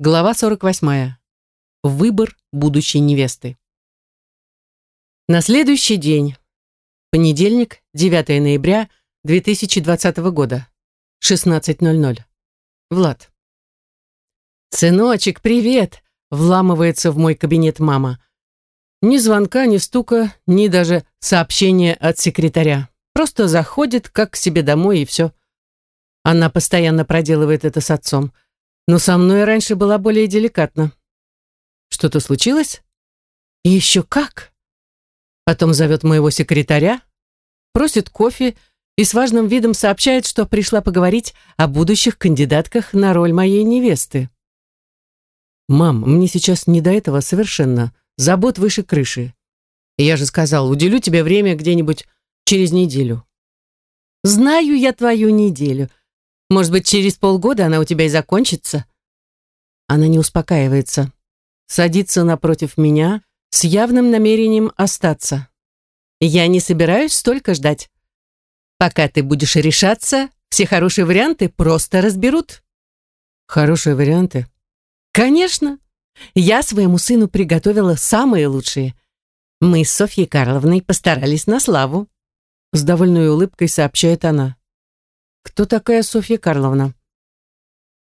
Глава 48. Выбор будущей невесты. На следующий день, понедельник, 9 ноября 2020 года, 16.00. Влад. «Сыночек, привет!» — вламывается в мой кабинет мама. Ни звонка, ни стука, ни даже сообщения от секретаря. Просто заходит, как к себе домой, и все. Она постоянно проделывает это с отцом. Но со мной раньше была более деликатна. Что-то случилось? И еще как? Потом зовет моего секретаря, просит кофе и с важным видом сообщает, что пришла поговорить о будущих кандидатках на роль моей невесты. «Мам, мне сейчас не до этого совершенно», Забот выше крыши. Я же сказал, уделю тебе время где-нибудь через неделю. Знаю я твою неделю. Может быть, через полгода она у тебя и закончится. Она не успокаивается. Садится напротив меня с явным намерением остаться. Я не собираюсь столько ждать. Пока ты будешь решаться, все хорошие варианты просто разберут. Хорошие варианты? Конечно. Я своему сыну приготовила самые лучшие. Мы с Софьей Карловной постарались на славу. С довольной улыбкой сообщает она. Кто такая Софья Карловна?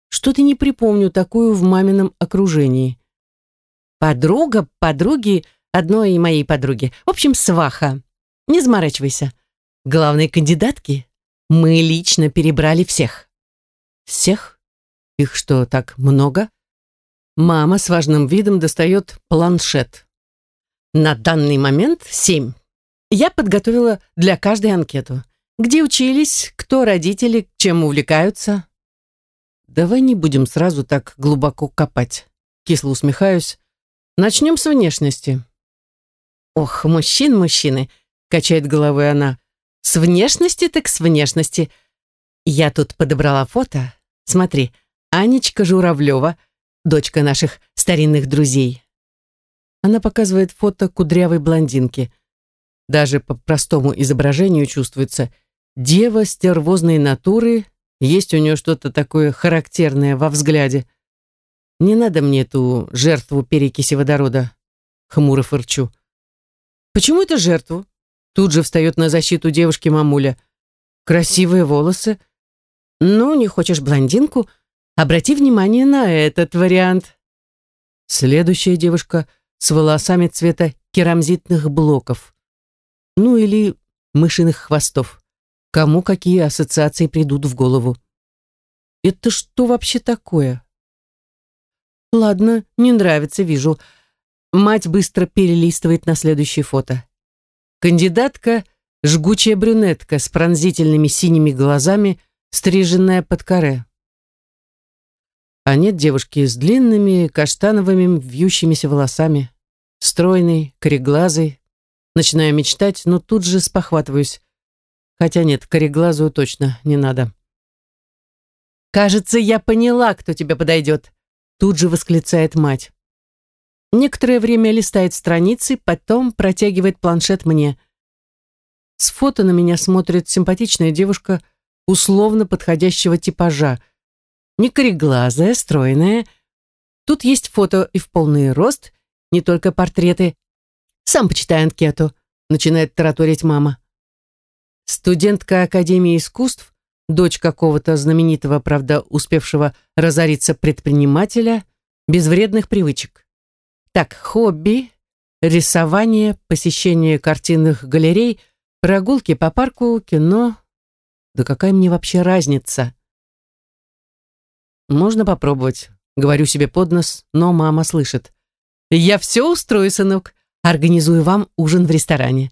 Что-то не припомню такую в мамином окружении. Подруга, подруги, одной моей подруги. В общем, сваха. Не заморачивайся. Главные кандидатки мы лично перебрали всех. Всех? Их что, так много? Мама с важным видом достает планшет. На данный момент семь. Я подготовила для каждой анкету. Где учились, кто родители, чем увлекаются. Давай не будем сразу так глубоко копать. Кисло усмехаюсь. Начнем с внешности. Ох, мужчин, мужчины, качает головой она. С внешности так с внешности. Я тут подобрала фото. Смотри, Анечка Журавлева – дочка наших старинных друзей. Она показывает фото кудрявой блондинки. Даже по простому изображению чувствуется дева стервозной натуры, есть у нее что-то такое характерное во взгляде. Не надо мне эту жертву перекиси водорода, хмуро фырчу. Почему это жертву? Тут же встает на защиту девушки мамуля. Красивые волосы. Ну, не хочешь блондинку — Обрати внимание на этот вариант. Следующая девушка с волосами цвета керамзитных блоков. Ну или мышиных хвостов. Кому какие ассоциации придут в голову. Это что вообще такое? Ладно, не нравится, вижу. Мать быстро перелистывает на следующее фото. Кандидатка — жгучая брюнетка с пронзительными синими глазами, стриженная под каре. А нет девушки с длинными каштановыми вьющимися волосами, стройной, кореглазой. Начинаю мечтать, но тут же спохватываюсь. Хотя нет, кореглазую точно не надо. «Кажется, я поняла, кто тебе подойдет», тут же восклицает мать. Некоторое время листает страницы, потом протягивает планшет мне. С фото на меня смотрит симпатичная девушка условно подходящего типажа – не кореглазая, стройная. Тут есть фото и в полный рост, не только портреты. Сам почитай анкету, начинает тараторить мама. Студентка Академии искусств, дочь какого-то знаменитого, правда, успевшего разориться предпринимателя, без вредных привычек. Так, хобби, рисование, посещение картинных галерей, прогулки по парку, кино. Да какая мне вообще разница? Можно попробовать. Говорю себе под нос, но мама слышит. Я все устрою, сынок. Организую вам ужин в ресторане.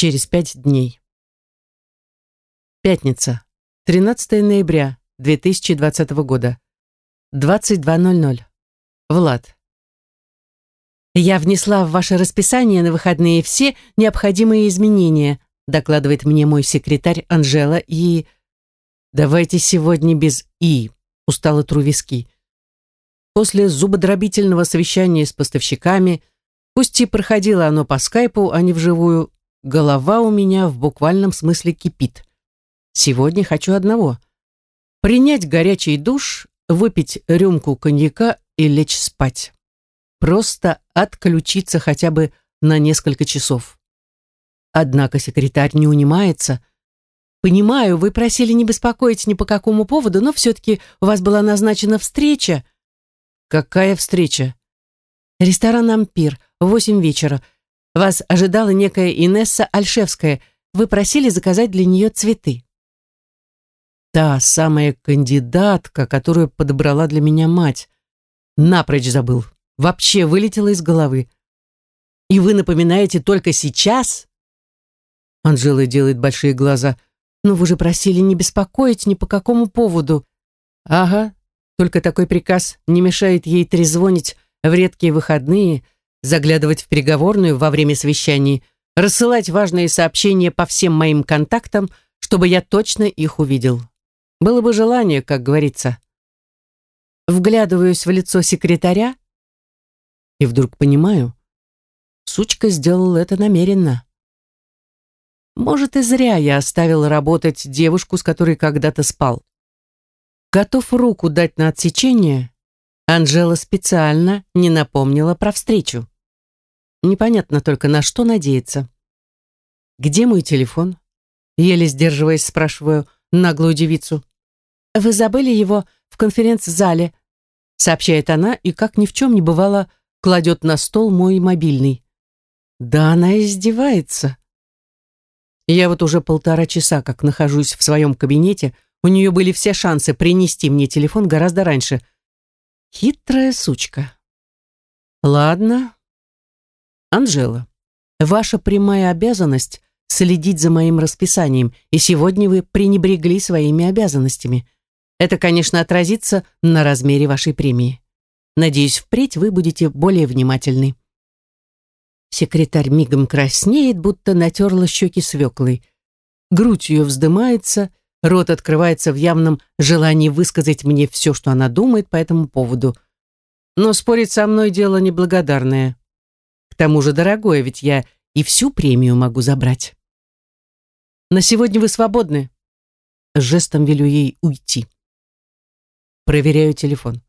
Через пять дней. Пятница. 13 ноября 2020 года. 22.00. Влад. «Я внесла в ваше расписание на выходные все необходимые изменения», докладывает мне мой секретарь Анжела, и Давайте сегодня без «и», устало тру виски. После зубодробительного совещания с поставщиками, пусть и проходило оно по скайпу, а не вживую, голова у меня в буквальном смысле кипит. Сегодня хочу одного. Принять горячий душ, выпить рюмку коньяка и лечь спать. Просто отключиться хотя бы на несколько часов. Однако секретарь не унимается. «Понимаю, вы просили не беспокоить ни по какому поводу, но все-таки у вас была назначена встреча». «Какая встреча?» «Ресторан «Ампир» в восемь вечера. Вас ожидала некая Инесса Альшевская. Вы просили заказать для нее цветы». Та самая кандидатка, которую подобрала для меня мать. Напрочь забыл. Вообще вылетела из головы. «И вы напоминаете только сейчас?» Анжела делает большие глаза. «Но вы же просили не беспокоить ни по какому поводу». «Ага, только такой приказ не мешает ей трезвонить в редкие выходные, заглядывать в переговорную во время совещаний, рассылать важные сообщения по всем моим контактам, чтобы я точно их увидел. Было бы желание, как говорится. Вглядываюсь в лицо секретаря и вдруг понимаю, сучка сделала это намеренно. Может, и зря я оставил работать девушку, с которой когда-то спал. Готов руку дать на отсечение, Анжела специально не напомнила про встречу. Непонятно только, на что надеяться. «Где мой телефон?» Еле сдерживаясь, спрашиваю наглую девицу. «Вы забыли его в конференц-зале», сообщает она и, как ни в чем не бывало, кладет на стол мой мобильный. Да она издевается. Я вот уже полтора часа как нахожусь в своем кабинете, у нее были все шансы принести мне телефон гораздо раньше. Хитрая сучка. Ладно. Анжела, ваша прямая обязанность следить за моим расписанием, и сегодня вы пренебрегли своими обязанностями. Это, конечно, отразится на размере вашей премии. Надеюсь, впредь вы будете более внимательны. Секретарь мигом краснеет, будто натерла щеки свеклой. Грудь ее вздымается, рот открывается в явном желании высказать мне все, что она думает по этому поводу. Но спорить со мной дело неблагодарное. Тому же дорогое, ведь я и всю премию могу забрать. На сегодня вы свободны. Жестом велю ей уйти. Проверяю телефон.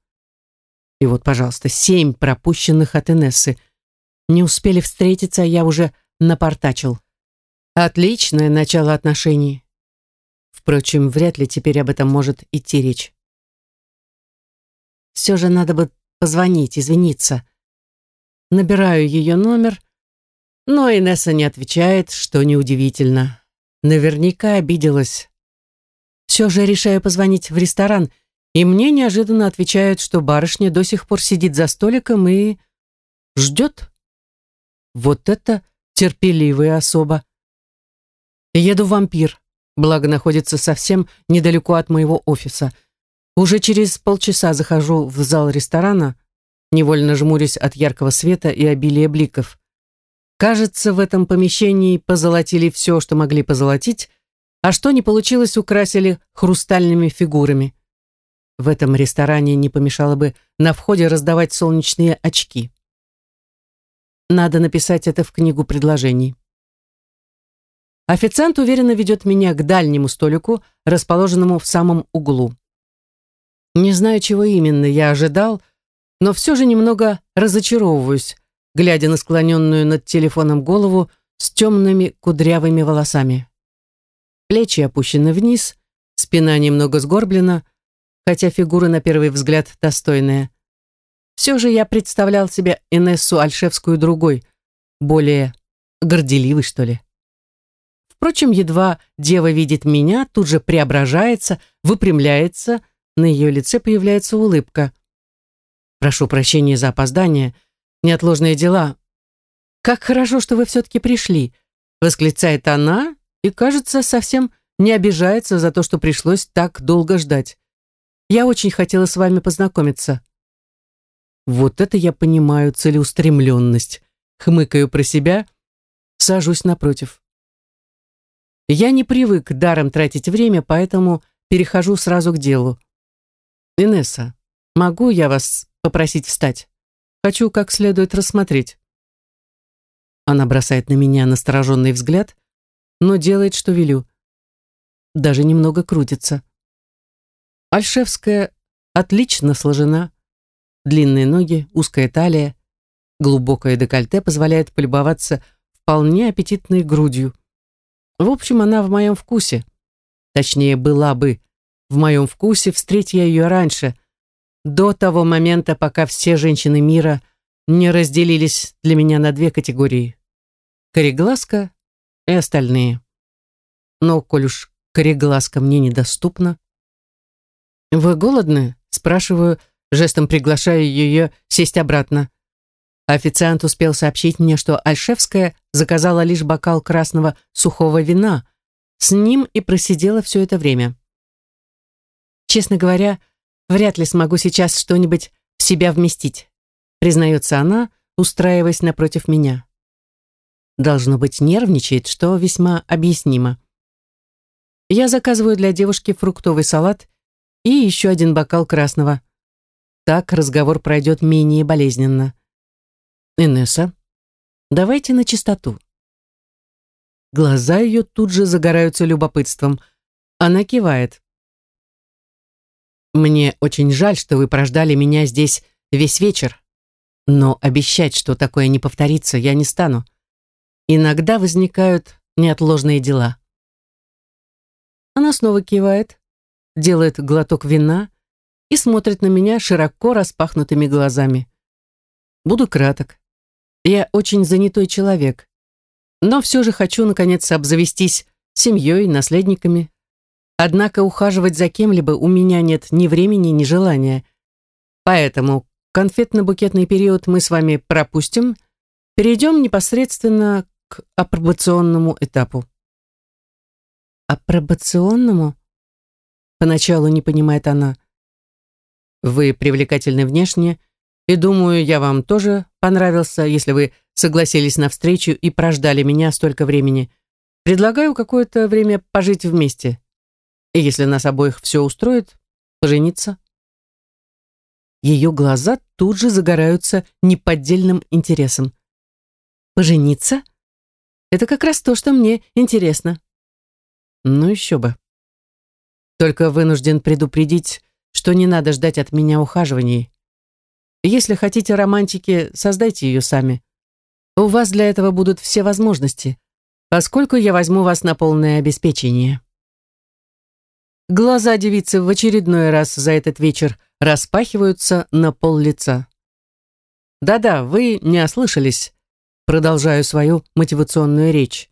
И вот, пожалуйста, семь пропущенных от Инессы — не успели встретиться, а я уже напортачил. Отличное начало отношений. Впрочем, вряд ли теперь об этом может идти речь. Все же надо бы позвонить, извиниться. Набираю ее номер, но Инесса не отвечает, что неудивительно. Наверняка обиделась. Все же решаю позвонить в ресторан, и мне неожиданно отвечают, что барышня до сих пор сидит за столиком и ждет. Вот это терпеливая особа. Еду в «Вампир», благо находится совсем недалеко от моего офиса. Уже через полчаса захожу в зал ресторана, невольно жмурясь от яркого света и обилия бликов. Кажется, в этом помещении позолотили все, что могли позолотить, а что не получилось, украсили хрустальными фигурами. В этом ресторане не помешало бы на входе раздавать солнечные очки. Надо написать это в книгу предложений. Официант уверенно ведет меня к дальнему столику, расположенному в самом углу. Не знаю, чего именно я ожидал, но все же немного разочаровываюсь, глядя на склоненную над телефоном голову с темными кудрявыми волосами. Плечи опущены вниз, спина немного сгорблена, хотя фигура на первый взгляд достойная. Все же я представлял себе Инессу Альшевскую другой, более горделивой, что ли. Впрочем, едва дева видит меня, тут же преображается, выпрямляется, на ее лице появляется улыбка. «Прошу прощения за опоздание, неотложные дела». «Как хорошо, что вы все-таки пришли», — восклицает она и, кажется, совсем не обижается за то, что пришлось так долго ждать. «Я очень хотела с вами познакомиться». Вот это я понимаю целеустремленность. Хмыкаю про себя, сажусь напротив. Я не привык даром тратить время, поэтому перехожу сразу к делу. Инесса, могу я вас попросить встать? Хочу как следует рассмотреть. Она бросает на меня настороженный взгляд, но делает, что велю. Даже немного крутится. Альшевская отлично сложена. Длинные ноги, узкая талия, глубокое декольте позволяет полюбоваться вполне аппетитной грудью. В общем, она в моем вкусе. Точнее, была бы в моем вкусе, встреть я ее раньше, до того момента, пока все женщины мира не разделились для меня на две категории. Кореглазка и остальные. Но, коль уж кореглазка мне недоступна... «Вы голодны?» — спрашиваю, жестом приглашаю ее сесть обратно. Официант успел сообщить мне, что Альшевская заказала лишь бокал красного сухого вина. С ним и просидела все это время. Честно говоря, вряд ли смогу сейчас что-нибудь в себя вместить, признается она, устраиваясь напротив меня. Должно быть, нервничает, что весьма объяснимо. Я заказываю для девушки фруктовый салат и еще один бокал красного. Так разговор пройдет менее болезненно. Инесса, давайте на чистоту. Глаза ее тут же загораются любопытством. Она кивает. Мне очень жаль, что вы прождали меня здесь весь вечер. Но обещать, что такое не повторится, я не стану. Иногда возникают неотложные дела. Она снова кивает, делает глоток вина и смотрит на меня широко распахнутыми глазами. Буду краток. Я очень занятой человек, но все же хочу, наконец, обзавестись семьей, наследниками. Однако ухаживать за кем-либо у меня нет ни времени, ни желания. Поэтому конфетно-букетный период мы с вами пропустим, перейдем непосредственно к апробационному этапу. Апробационному? Поначалу не понимает она. Вы привлекательны внешне, и думаю, я вам тоже понравился, если вы согласились на встречу и прождали меня столько времени. Предлагаю какое-то время пожить вместе. И если нас обоих все устроит, пожениться. Ее глаза тут же загораются неподдельным интересом. Пожениться? Это как раз то, что мне интересно. Ну еще бы. Только вынужден предупредить, что не надо ждать от меня ухаживаний. Если хотите романтики, создайте ее сами. У вас для этого будут все возможности, поскольку я возьму вас на полное обеспечение. Глаза девицы в очередной раз за этот вечер распахиваются на пол лица. Да-да, вы не ослышались. Продолжаю свою мотивационную речь.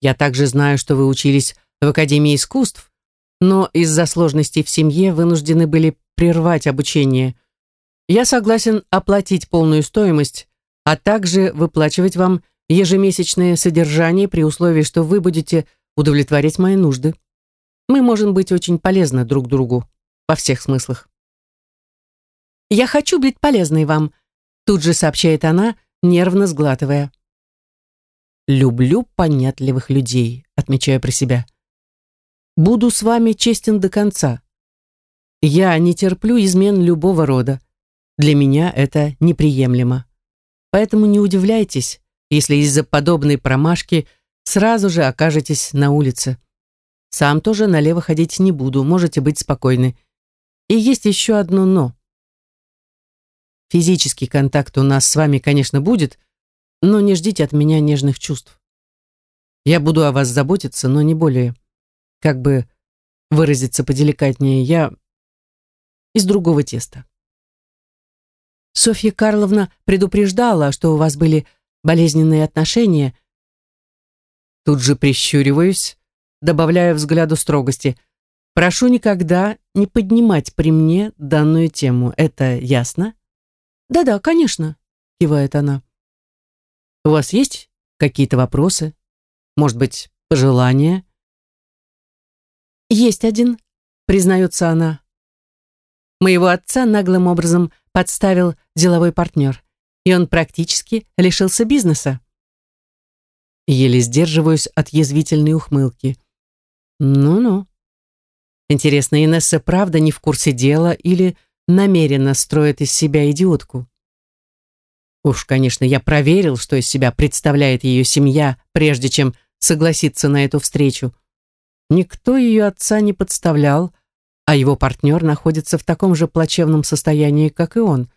Я также знаю, что вы учились в Академии искусств, но из-за сложностей в семье вынуждены были прервать обучение. Я согласен оплатить полную стоимость, а также выплачивать вам ежемесячное содержание при условии, что вы будете удовлетворять мои нужды. Мы можем быть очень полезны друг другу во всех смыслах. «Я хочу быть полезной вам», тут же сообщает она, нервно сглатывая. «Люблю понятливых людей», отмечаю про себя. «Буду с вами честен до конца. Я не терплю измен любого рода. Для меня это неприемлемо. Поэтому не удивляйтесь, если из-за подобной промашки сразу же окажетесь на улице. Сам тоже налево ходить не буду, можете быть спокойны. И есть еще одно «но». Физический контакт у нас с вами, конечно, будет, но не ждите от меня нежных чувств. Я буду о вас заботиться, но не более. Как бы выразиться поделикатнее, я из другого теста. Софья Карловна предупреждала, что у вас были болезненные отношения. Тут же прищуриваюсь, добавляя взгляду строгости. Прошу никогда не поднимать при мне данную тему. Это ясно? Да-да, конечно, кивает она. У вас есть какие-то вопросы? Может быть, пожелания? Есть один, признается она. Моего отца наглым образом подставил деловой партнер, и он практически лишился бизнеса. Еле сдерживаюсь от язвительной ухмылки. Ну-ну. Интересно, Инесса правда не в курсе дела или намеренно строит из себя идиотку? Уж, конечно, я проверил, что из себя представляет ее семья, прежде чем согласиться на эту встречу. Никто ее отца не подставлял, а его партнер находится в таком же плачевном состоянии, как и он.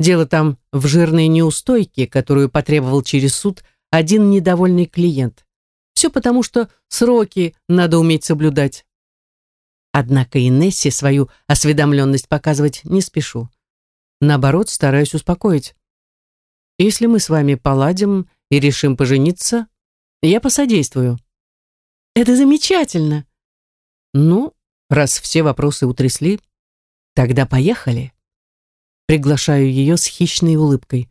Дело там в жирной неустойке, которую потребовал через суд один недовольный клиент. Все потому, что сроки надо уметь соблюдать. Однако Инессе свою осведомленность показывать не спешу. Наоборот, стараюсь успокоить. Если мы с вами поладим и решим пожениться, я посодействую. Это замечательно. Ну, раз все вопросы утрясли, тогда поехали. Приглашаю ее с хищной улыбкой.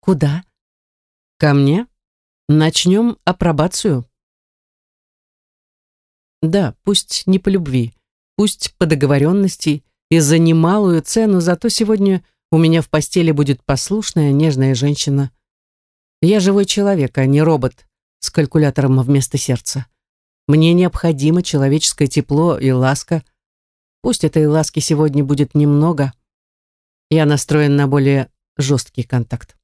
Куда? Ко мне? Начнем апробацию. Да, пусть не по любви, пусть по договоренности и за немалую цену, зато сегодня у меня в постели будет послушная, нежная женщина. Я живой человек, а не робот с калькулятором вместо сердца. Мне необходимо человеческое тепло и ласка. Пусть этой ласки сегодня будет немного. Я настроен на более жесткий контакт.